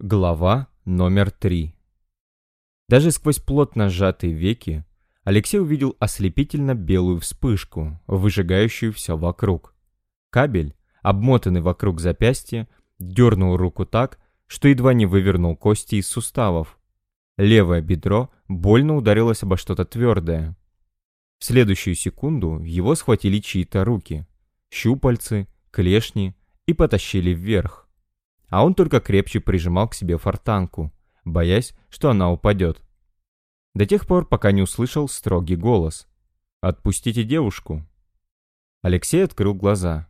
Глава номер три. Даже сквозь плотно сжатые веки Алексей увидел ослепительно белую вспышку, выжигающую все вокруг. Кабель, обмотанный вокруг запястья, дернул руку так, что едва не вывернул кости из суставов. Левое бедро больно ударилось обо что-то твердое. В следующую секунду его схватили чьи-то руки, щупальцы, клешни и потащили вверх а он только крепче прижимал к себе фортанку, боясь, что она упадет. До тех пор, пока не услышал строгий голос. «Отпустите девушку!» Алексей открыл глаза.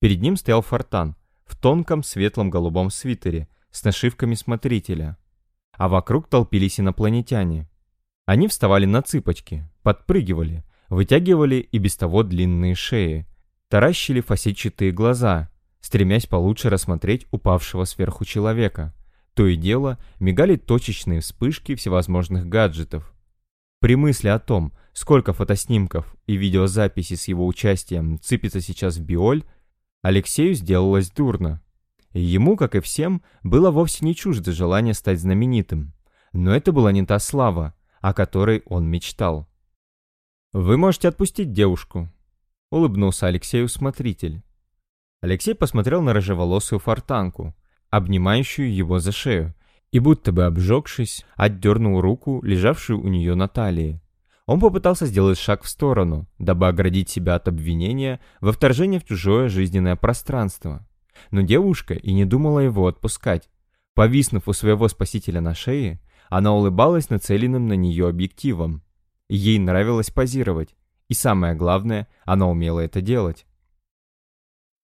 Перед ним стоял фортан в тонком светлом голубом свитере с нашивками смотрителя. А вокруг толпились инопланетяне. Они вставали на цыпочки, подпрыгивали, вытягивали и без того длинные шеи, таращили фасетчатые глаза стремясь получше рассмотреть упавшего сверху человека. То и дело мигали точечные вспышки всевозможных гаджетов. При мысли о том, сколько фотоснимков и видеозаписей с его участием цепится сейчас в Биоль, Алексею сделалось дурно. Ему, как и всем, было вовсе не чуждо желание стать знаменитым. Но это была не та слава, о которой он мечтал. «Вы можете отпустить девушку», — улыбнулся Алексею смотритель. Алексей посмотрел на рыжеволосую фортанку, обнимающую его за шею, и будто бы обжегшись, отдернул руку, лежавшую у нее на талии. Он попытался сделать шаг в сторону, дабы оградить себя от обвинения во вторжении в чужое жизненное пространство. Но девушка и не думала его отпускать. Повиснув у своего спасителя на шее, она улыбалась нацеленным на нее объективом. Ей нравилось позировать, и самое главное, она умела это делать.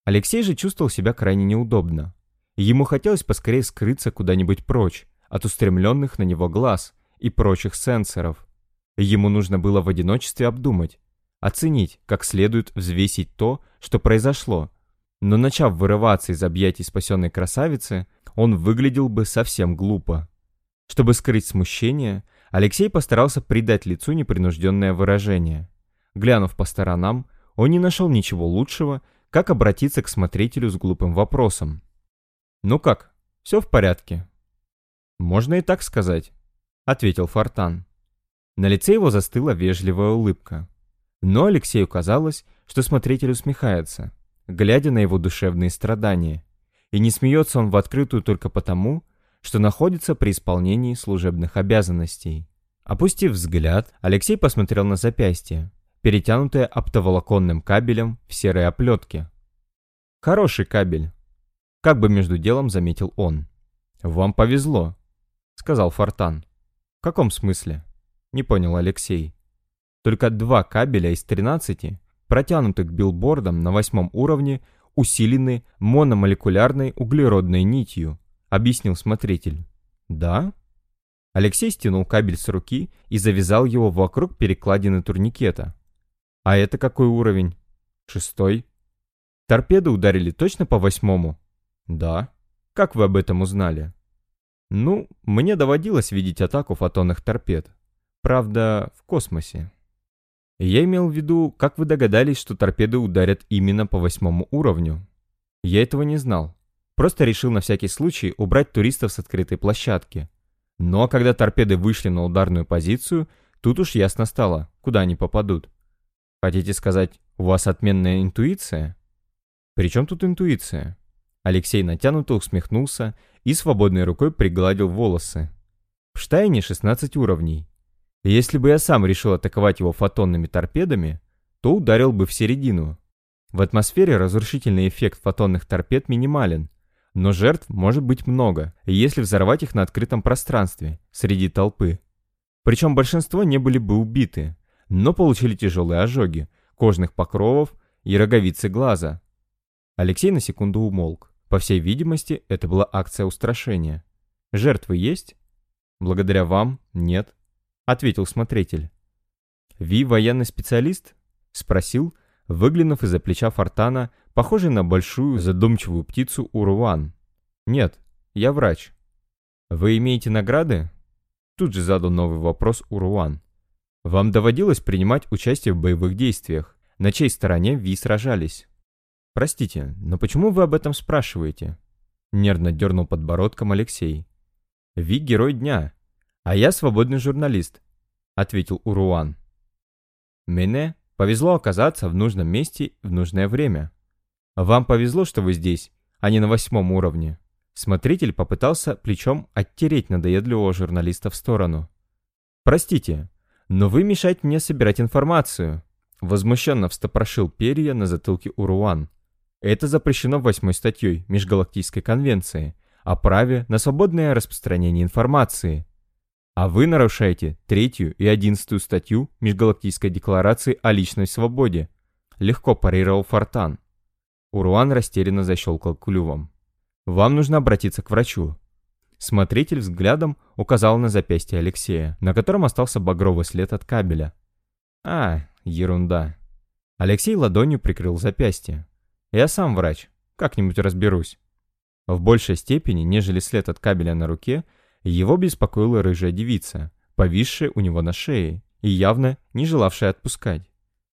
Алексей же чувствовал себя крайне неудобно. Ему хотелось поскорее скрыться куда-нибудь прочь, от устремленных на него глаз и прочих сенсоров. Ему нужно было в одиночестве обдумать, оценить, как следует взвесить то, что произошло. Но начав вырываться из объятий спасенной красавицы, он выглядел бы совсем глупо. Чтобы скрыть смущение, Алексей постарался придать лицу непринужденное выражение. Глянув по сторонам, он не нашел ничего лучшего, как обратиться к смотрителю с глупым вопросом. «Ну как, все в порядке?» «Можно и так сказать», — ответил Фортан. На лице его застыла вежливая улыбка. Но Алексею казалось, что смотритель усмехается, глядя на его душевные страдания. И не смеется он в открытую только потому, что находится при исполнении служебных обязанностей. Опустив взгляд, Алексей посмотрел на запястье, перетянутая оптоволоконным кабелем в серой оплетке. «Хороший кабель», — как бы между делом заметил он. «Вам повезло», — сказал Фортан. «В каком смысле?» — не понял Алексей. «Только два кабеля из 13, протянутых к билбордам на восьмом уровне, усилены мономолекулярной углеродной нитью», — объяснил смотритель. «Да?» Алексей стянул кабель с руки и завязал его вокруг перекладины турникета. А это какой уровень? Шестой. Торпеды ударили точно по восьмому? Да. Как вы об этом узнали? Ну, мне доводилось видеть атаку фотонных торпед. Правда, в космосе. Я имел в виду, как вы догадались, что торпеды ударят именно по восьмому уровню? Я этого не знал. Просто решил на всякий случай убрать туристов с открытой площадки. Но когда торпеды вышли на ударную позицию, тут уж ясно стало, куда они попадут. Хотите сказать, у вас отменная интуиция? При чем тут интуиция? Алексей натянуто усмехнулся и свободной рукой пригладил волосы. В Штайне 16 уровней. И если бы я сам решил атаковать его фотонными торпедами, то ударил бы в середину. В атмосфере разрушительный эффект фотонных торпед минимален, но жертв может быть много, если взорвать их на открытом пространстве, среди толпы. Причем большинство не были бы убиты, но получили тяжелые ожоги, кожных покровов и роговицы глаза. Алексей на секунду умолк. По всей видимости, это была акция устрашения. «Жертвы есть?» «Благодаря вам, нет», — ответил смотритель. «Ви военный специалист?» — спросил, выглянув из-за плеча Фортана, похожий на большую задумчивую птицу Уруан. «Нет, я врач». «Вы имеете награды?» Тут же задал новый вопрос Уруан. Вам доводилось принимать участие в боевых действиях? На чьей стороне вы сражались? Простите, но почему вы об этом спрашиваете? Нервно дернул подбородком Алексей. Ви герой дня, а я свободный журналист», — ответил Уруан. «Мне повезло оказаться в нужном месте в нужное время. Вам повезло, что вы здесь, а не на восьмом уровне». Смотритель попытался плечом оттереть надоедливого журналиста в сторону. «Простите, но вы мешаете мне собирать информацию», возмущенно встопрошил перья на затылке Уруан. «Это запрещено восьмой статьей Межгалактической конвенции о праве на свободное распространение информации. А вы нарушаете третью и одиннадцатую статью Межгалактической декларации о личной свободе», легко парировал Фортан. Уруан растерянно защелкал клювом. Вам нужно обратиться к врачу». Смотритель взглядом указал на запястье Алексея, на котором остался багровый след от кабеля. «А, ерунда». Алексей ладонью прикрыл запястье. «Я сам врач. Как-нибудь разберусь». В большей степени, нежели след от кабеля на руке, его беспокоила рыжая девица, повисшая у него на шее и явно не желавшая отпускать.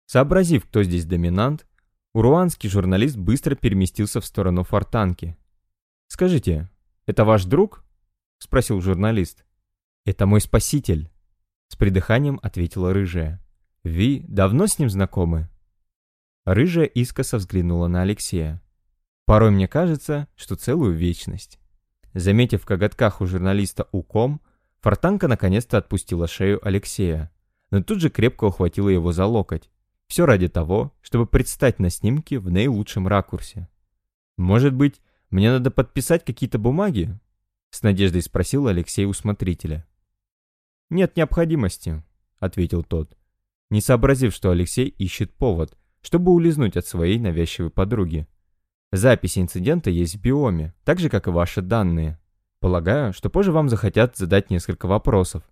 Сообразив, кто здесь доминант, уруанский журналист быстро переместился в сторону фортанки, «Скажите, это ваш друг?» — спросил журналист. «Это мой спаситель», — с придыханием ответила рыжая. «Ви давно с ним знакомы?» Рыжая искоса взглянула на Алексея. «Порой мне кажется, что целую вечность». Заметив в коготках у журналиста уком, Фортанка наконец-то отпустила шею Алексея, но тут же крепко ухватила его за локоть. Все ради того, чтобы предстать на снимке в наилучшем ракурсе. Может быть, мне надо подписать какие-то бумаги?» С надеждой спросил Алексей у смотрителя. «Нет необходимости», — ответил тот, не сообразив, что Алексей ищет повод, чтобы улизнуть от своей навязчивой подруги. Записи инцидента есть в биоме, так же, как и ваши данные. Полагаю, что позже вам захотят задать несколько вопросов.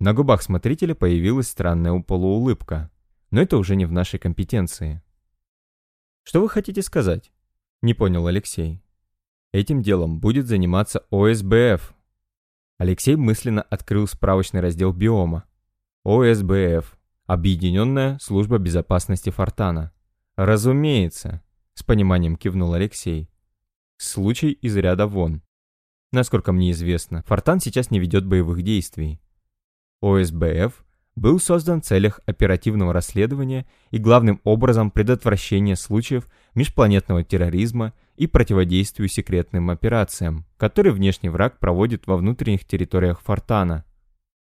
На губах смотрителя появилась странная полуулыбка, но это уже не в нашей компетенции. «Что вы хотите сказать?» — не понял Алексей. Этим делом будет заниматься ОСБФ. Алексей мысленно открыл справочный раздел биома. ОСБФ. Объединенная служба безопасности Фортана. Разумеется, с пониманием кивнул Алексей. Случай из ряда вон. Насколько мне известно, Фортан сейчас не ведет боевых действий. ОСБФ был создан в целях оперативного расследования и главным образом предотвращения случаев межпланетного терроризма и противодействию секретным операциям, которые внешний враг проводит во внутренних территориях Фортана.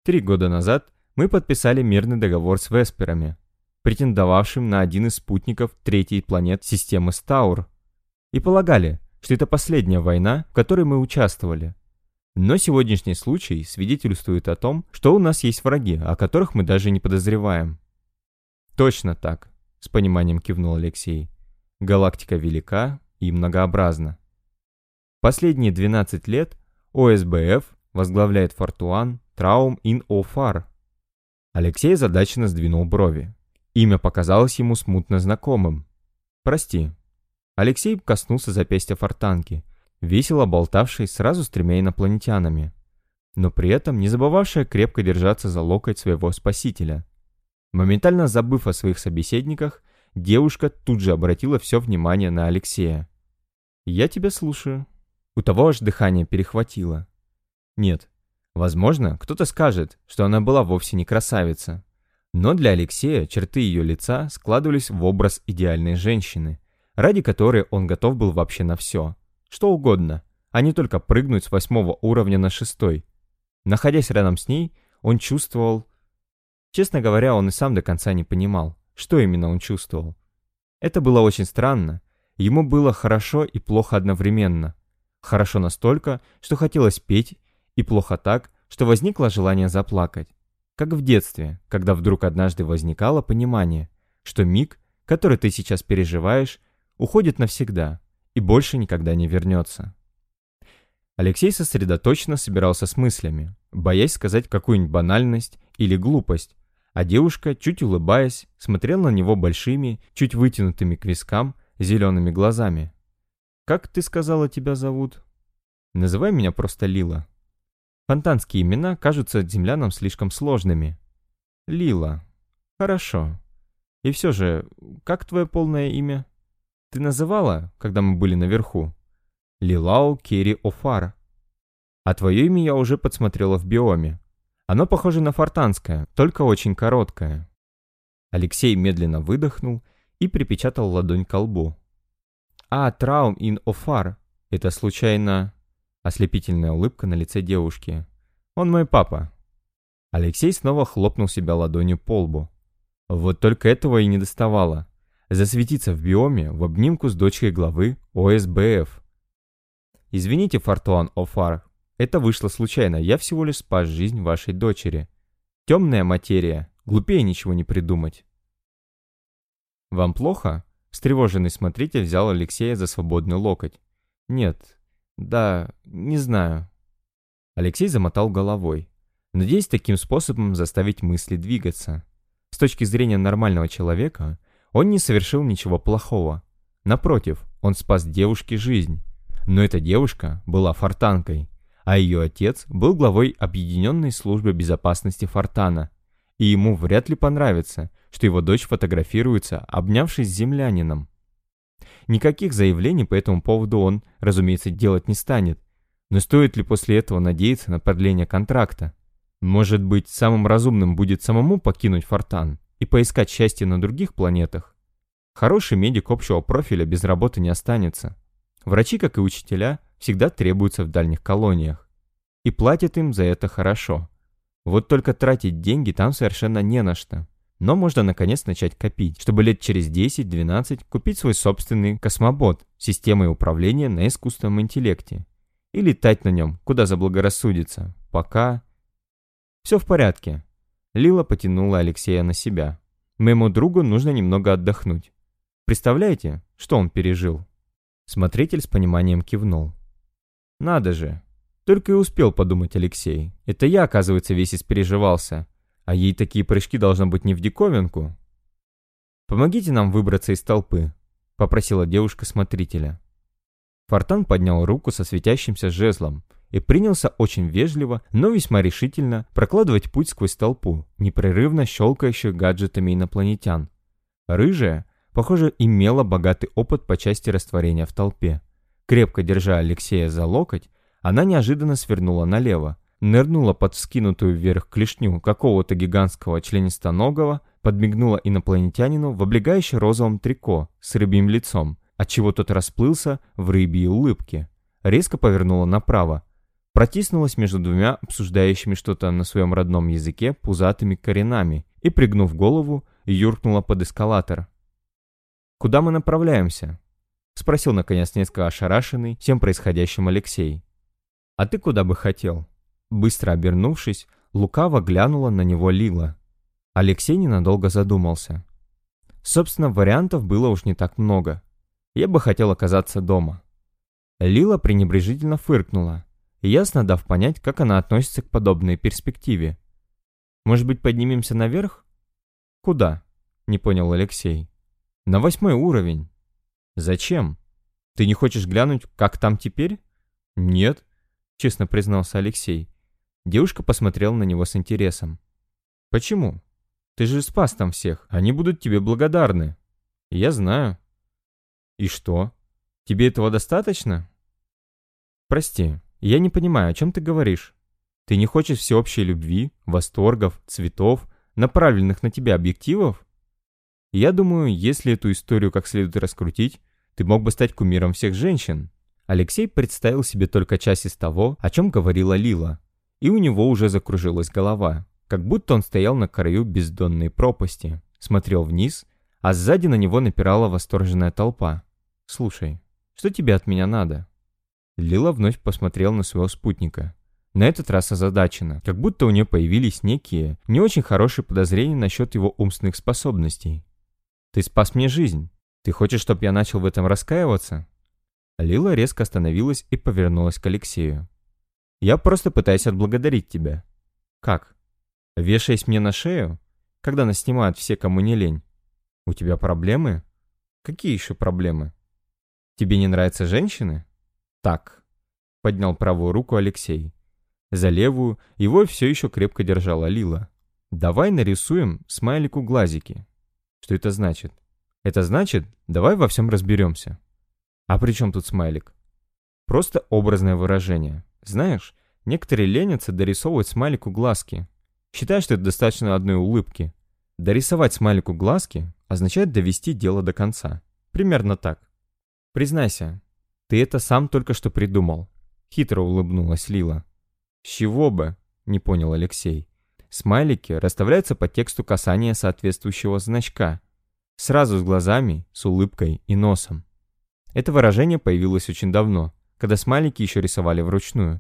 Три года назад мы подписали мирный договор с Весперами, претендовавшим на один из спутников третьей планет системы Стаур, и полагали, что это последняя война, в которой мы участвовали. Но сегодняшний случай свидетельствует о том, что у нас есть враги, о которых мы даже не подозреваем. Точно так, с пониманием кивнул Алексей. Галактика велика и многообразна. Последние 12 лет ОСБФ возглавляет Фортуан Траум Ин Офар. Алексей задачно сдвинул брови. Имя показалось ему смутно знакомым. «Прости». Алексей коснулся запястья фортанки, весело болтавшей сразу с тремя инопланетянами, но при этом не забывавшая крепко держаться за локоть своего спасителя. Моментально забыв о своих собеседниках, девушка тут же обратила все внимание на Алексея. «Я тебя слушаю». У того аж дыхание перехватило. Нет, возможно, кто-то скажет, что она была вовсе не красавица. Но для Алексея черты ее лица складывались в образ идеальной женщины, ради которой он готов был вообще на все. Что угодно, а не только прыгнуть с восьмого уровня на шестой. Находясь рядом с ней, он чувствовал... Честно говоря, он и сам до конца не понимал, что именно он чувствовал. Это было очень странно. Ему было хорошо и плохо одновременно. Хорошо настолько, что хотелось петь, и плохо так, что возникло желание заплакать. Как в детстве, когда вдруг однажды возникало понимание, что миг, который ты сейчас переживаешь, уходит навсегда, и больше никогда не вернется. Алексей сосредоточенно собирался с мыслями, боясь сказать какую-нибудь банальность или глупость, а девушка, чуть улыбаясь, смотрела на него большими, чуть вытянутыми к вискам, зелеными глазами. «Как ты сказала, тебя зовут?» «Называй меня просто Лила». Фонтанские имена кажутся землянам слишком сложными. «Лила. Хорошо. И все же, как твое полное имя?» Ты называла, когда мы были наверху? Лилау Керри Офар. А твое имя я уже подсмотрела в биоме. Оно похоже на фортанское, только очень короткое. Алексей медленно выдохнул и припечатал ладонь к лбу. «А, Траум ин Офар. Это случайно...» Ослепительная улыбка на лице девушки. «Он мой папа». Алексей снова хлопнул себя ладонью по лбу. Вот только этого и не доставало. Засветиться в биоме в обнимку с дочкой главы ОСБФ. «Извините, Фортуан Офар, это вышло случайно, я всего лишь спас жизнь вашей дочери. Темная материя, глупее ничего не придумать». «Вам плохо?» Встревоженный смотритель взял Алексея за свободный локоть. «Нет, да, не знаю». Алексей замотал головой, надеясь таким способом заставить мысли двигаться. С точки зрения нормального человека, он не совершил ничего плохого. Напротив, он спас девушке жизнь. Но эта девушка была фортанкой, а ее отец был главой Объединенной службы безопасности Фортана. И ему вряд ли понравится, что его дочь фотографируется, обнявшись с землянином. Никаких заявлений по этому поводу он, разумеется, делать не станет. Но стоит ли после этого надеяться на продление контракта? Может быть, самым разумным будет самому покинуть Фортан и поискать счастье на других планетах? Хороший медик общего профиля без работы не останется. Врачи, как и учителя, всегда требуются в дальних колониях. И платят им за это хорошо. Вот только тратить деньги там совершенно не на что. Но можно наконец начать копить, чтобы лет через 10-12 купить свой собственный космобот с системой управления на искусственном интеллекте. И летать на нем, куда заблагорассудится. Пока... Все в порядке. Лила потянула Алексея на себя. Моему другу нужно немного отдохнуть. Представляете, что он пережил? Смотритель с пониманием кивнул. Надо же. Только и успел подумать Алексей. Это я, оказывается, весь испереживался. А ей такие прыжки должно быть не в диковинку. «Помогите нам выбраться из толпы», — попросила девушка смотрителя. Фортан поднял руку со светящимся жезлом и принялся очень вежливо, но весьма решительно прокладывать путь сквозь толпу, непрерывно щелкающих гаджетами инопланетян. Рыжая, похоже, имела богатый опыт по части растворения в толпе. Крепко держа Алексея за локоть, она неожиданно свернула налево, нырнула под вскинутую вверх клешню какого-то гигантского членистоногого, подмигнула инопланетянину в облегающем розовом трико с рыбьим лицом, отчего тот расплылся в рыбьей улыбке. Резко повернула направо, протиснулась между двумя обсуждающими что-то на своем родном языке пузатыми коренами и, пригнув голову, юркнула под эскалатор. «Куда мы направляемся?» — спросил, наконец, несколько ошарашенный всем происходящим Алексей. «А ты куда бы хотел?» Быстро обернувшись, лукаво глянула на него Лила. Алексей ненадолго задумался. Собственно, вариантов было уж не так много. Я бы хотел оказаться дома. Лила пренебрежительно фыркнула, ясно дав понять, как она относится к подобной перспективе. «Может быть, поднимемся наверх?» «Куда?» — не понял Алексей. «На восьмой уровень». «Зачем? Ты не хочешь глянуть, как там теперь?» «Нет», — честно признался Алексей. Девушка посмотрела на него с интересом. «Почему? Ты же спас там всех. Они будут тебе благодарны». «Я знаю». «И что? Тебе этого достаточно?» «Прости, я не понимаю, о чем ты говоришь. Ты не хочешь всеобщей любви, восторгов, цветов, направленных на тебя объективов? Я думаю, если эту историю как следует раскрутить, ты мог бы стать кумиром всех женщин». Алексей представил себе только часть из того, о чем говорила Лила, и у него уже закружилась голова, как будто он стоял на краю бездонной пропасти, смотрел вниз, а сзади на него напирала восторженная толпа. «Слушай, что тебе от меня надо?» Лила вновь посмотрел на своего спутника. На этот раз озадачена, как будто у нее появились некие, не очень хорошие подозрения насчет его умственных способностей. «Ты спас мне жизнь. Ты хочешь, чтобы я начал в этом раскаиваться?» Лила резко остановилась и повернулась к Алексею. Я просто пытаюсь отблагодарить тебя. Как? Вешаясь мне на шею? Когда нас снимают все, кому не лень? У тебя проблемы? Какие еще проблемы? Тебе не нравятся женщины? Так. Поднял правую руку Алексей. За левую его все еще крепко держала Лила. Давай нарисуем смайлику глазики. Что это значит? Это значит, давай во всем разберемся. А при чем тут смайлик? Просто образное выражение. Знаешь, Некоторые ленятся дорисовывать смайлику глазки. Считают, что это достаточно одной улыбки. Дорисовать смайлику глазки означает довести дело до конца. Примерно так. Признайся, ты это сам только что придумал. Хитро улыбнулась Лила. С чего бы? Не понял Алексей. Смайлики расставляются по тексту касания соответствующего значка. Сразу с глазами, с улыбкой и носом. Это выражение появилось очень давно, когда смайлики еще рисовали вручную.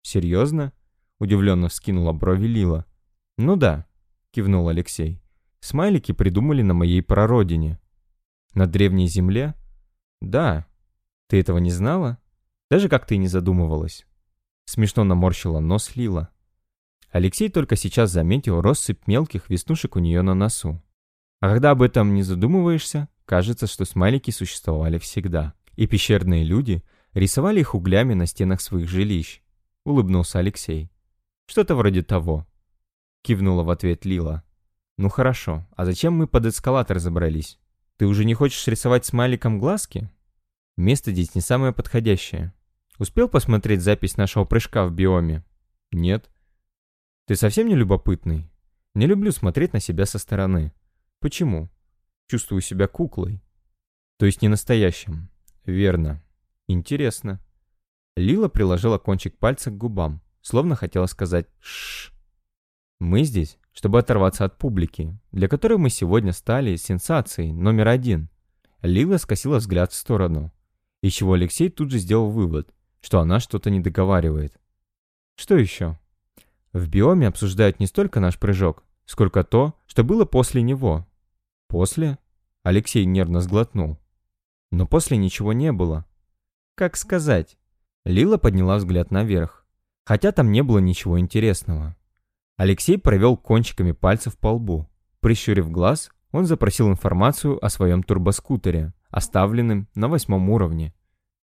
«Серьезно?» – удивленно вскинула брови Лила. «Ну да», – кивнул Алексей. «Смайлики придумали на моей прародине». «На древней земле?» «Да. Ты этого не знала? Даже как ты не задумывалась». Смешно наморщила нос Лила. Алексей только сейчас заметил россыпь мелких веснушек у нее на носу. А когда об этом не задумываешься, кажется, что смайлики существовали всегда. И пещерные люди рисовали их углями на стенах своих жилищ. Улыбнулся Алексей. Что-то вроде того. Кивнула в ответ Лила. Ну хорошо, а зачем мы под эскалатор забрались? Ты уже не хочешь рисовать смайликом глазки? Место здесь не самое подходящее. Успел посмотреть запись нашего прыжка в биоме? Нет. Ты совсем не любопытный? Не люблю смотреть на себя со стороны. Почему? Чувствую себя куклой. То есть не настоящим. Верно. Интересно. Лила приложила кончик пальца к губам, словно хотела сказать «шш». Мы здесь, чтобы оторваться от публики, для которой мы сегодня стали сенсацией номер один. Лила скосила взгляд в сторону, из чего Алексей тут же сделал вывод, что она что-то не договаривает. Что еще? В биоме обсуждают не столько наш прыжок, сколько то, что было после него. После? Алексей нервно сглотнул. Но после ничего не было. Как сказать? Лила подняла взгляд наверх. Хотя там не было ничего интересного. Алексей провел кончиками пальцев по лбу. Прищурив глаз, он запросил информацию о своем турбоскутере, оставленном на восьмом уровне.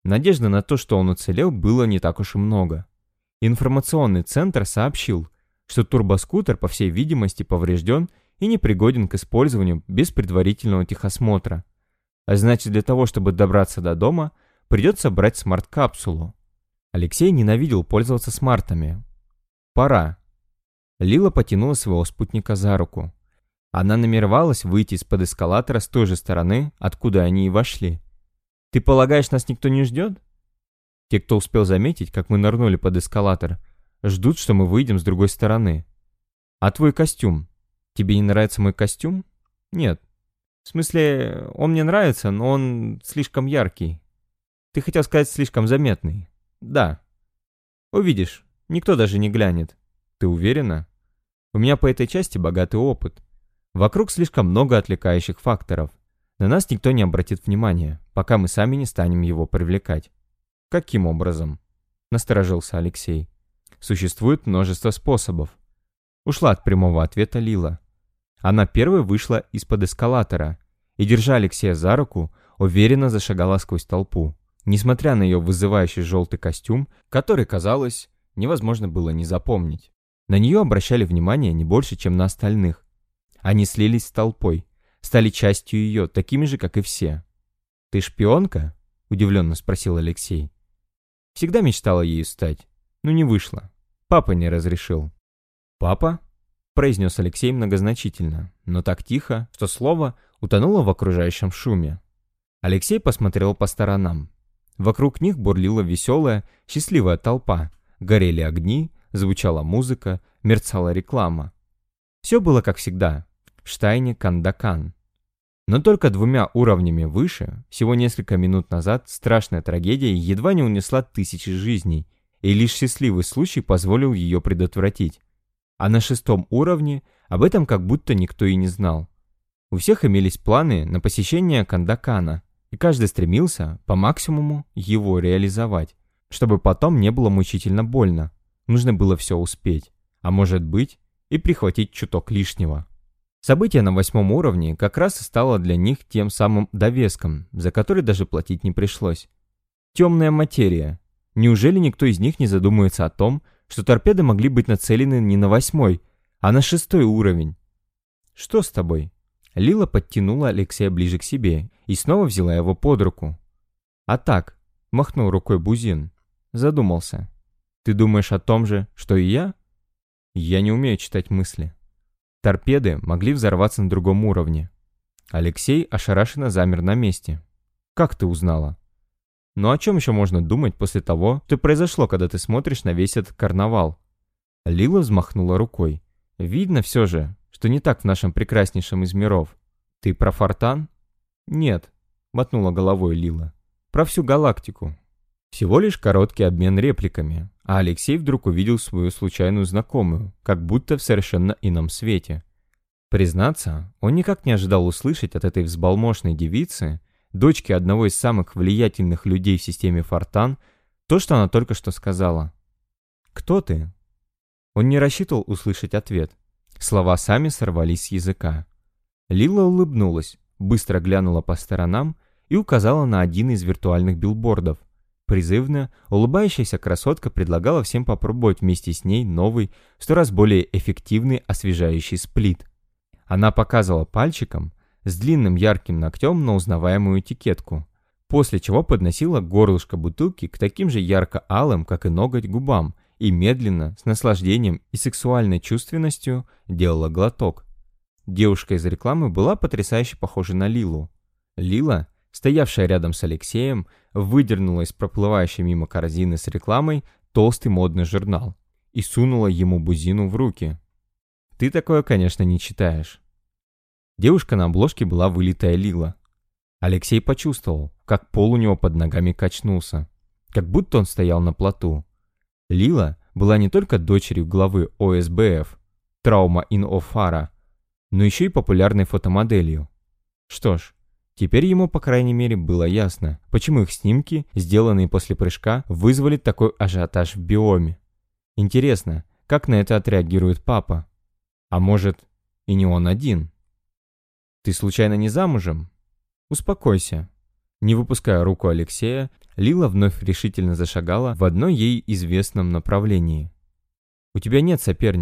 Надежды на то, что он уцелел, было не так уж и много. Информационный центр сообщил, что турбоскутер, по всей видимости, поврежден и непригоден к использованию без предварительного техосмотра. А значит, для того, чтобы добраться до дома, придется брать смарт-капсулу. Алексей ненавидел пользоваться смартами. Пора. Лила потянула своего спутника за руку. Она намеревалась выйти из-под эскалатора с той же стороны, откуда они и вошли. «Ты полагаешь, нас никто не ждет?» Те, кто успел заметить, как мы нырнули под эскалатор, ждут, что мы выйдем с другой стороны. «А твой костюм? Тебе не нравится мой костюм?» «Нет. В смысле, он мне нравится, но он слишком яркий. Ты хотел сказать слишком заметный?» «Да». «Увидишь, никто даже не глянет. Ты уверена?» «У меня по этой части богатый опыт. Вокруг слишком много отвлекающих факторов. На нас никто не обратит внимания, пока мы сами не станем его привлекать». «Каким образом?» – насторожился Алексей. «Существует множество способов. Ушла от прямого ответа Лила. Она первой вышла из-под эскалатора и, держа Алексея за руку, уверенно зашагала сквозь толпу, несмотря на ее вызывающий желтый костюм, который, казалось, невозможно было не запомнить. На нее обращали внимание не больше, чем на остальных. Они слились с толпой, стали частью ее, такими же, как и все. «Ты шпионка?» – удивленно спросил Алексей. Всегда мечтала ею стать, но не вышло. Папа не разрешил. «Папа?» – произнес Алексей многозначительно, но так тихо, что слово утонуло в окружающем шуме. Алексей посмотрел по сторонам. Вокруг них бурлила веселая, счастливая толпа. Горели огни, звучала музыка, мерцала реклама. Все было как всегда. В Штайне Кандакан. Но только двумя уровнями выше, всего несколько минут назад, страшная трагедия едва не унесла тысячи жизней, и лишь счастливый случай позволил ее предотвратить. А на шестом уровне об этом как будто никто и не знал. У всех имелись планы на посещение Кандакана, и каждый стремился по максимуму его реализовать, чтобы потом не было мучительно больно. Нужно было все успеть, а может быть и прихватить чуток лишнего. Событие на восьмом уровне как раз и стало для них тем самым довеском, за который даже платить не пришлось. Темная материя. Неужели никто из них не задумается о том, что торпеды могли быть нацелены не на восьмой, а на шестой уровень? «Что с тобой?» Лила подтянула Алексея ближе к себе и снова взяла его под руку. «А так», — махнул рукой Бузин, задумался. Ты думаешь о том же, что и я? Я не умею читать мысли. Торпеды могли взорваться на другом уровне. Алексей ошарашенно замер на месте. Как ты узнала? Ну о чем еще можно думать после того, что произошло, когда ты смотришь на весь этот карнавал? Лила взмахнула рукой. Видно все же, что не так в нашем прекраснейшем из миров. Ты про Фортан? Нет, мотнула головой Лила. Про всю галактику. Всего лишь короткий обмен репликами, а Алексей вдруг увидел свою случайную знакомую, как будто в совершенно ином свете. Признаться, он никак не ожидал услышать от этой взбалмошной девицы, дочки одного из самых влиятельных людей в системе Фортан, то, что она только что сказала. «Кто ты?» Он не рассчитывал услышать ответ. Слова сами сорвались с языка. Лила улыбнулась, быстро глянула по сторонам и указала на один из виртуальных билбордов. Призывно, улыбающаяся красотка предлагала всем попробовать вместе с ней новый, сто раз более эффективный освежающий сплит. Она показывала пальчиком с длинным ярким ногтем на узнаваемую этикетку, после чего подносила горлышко бутылки к таким же ярко-алым, как и ноготь, губам и медленно, с наслаждением и сексуальной чувственностью делала глоток. Девушка из рекламы была потрясающе похожа на Лилу. Лила, стоявшая рядом с Алексеем, выдернула из проплывающей мимо корзины с рекламой толстый модный журнал и сунула ему бузину в руки. «Ты такое, конечно, не читаешь». Девушка на обложке была вылитая Лила. Алексей почувствовал, как пол у него под ногами качнулся, как будто он стоял на плоту. Лила была не только дочерью главы ОСБФ, Травма Ин Офара, но еще и популярной фотомоделью. Что ж, теперь ему, по крайней мере, было ясно, почему их снимки, сделанные после прыжка, вызвали такой ажиотаж в биоме. Интересно, как на это отреагирует папа? А может, и не он один? Ты случайно не замужем? Успокойся. Не выпуская руку Алексея, Лила вновь решительно зашагала в одно ей известном направлении. «У тебя нет соперника.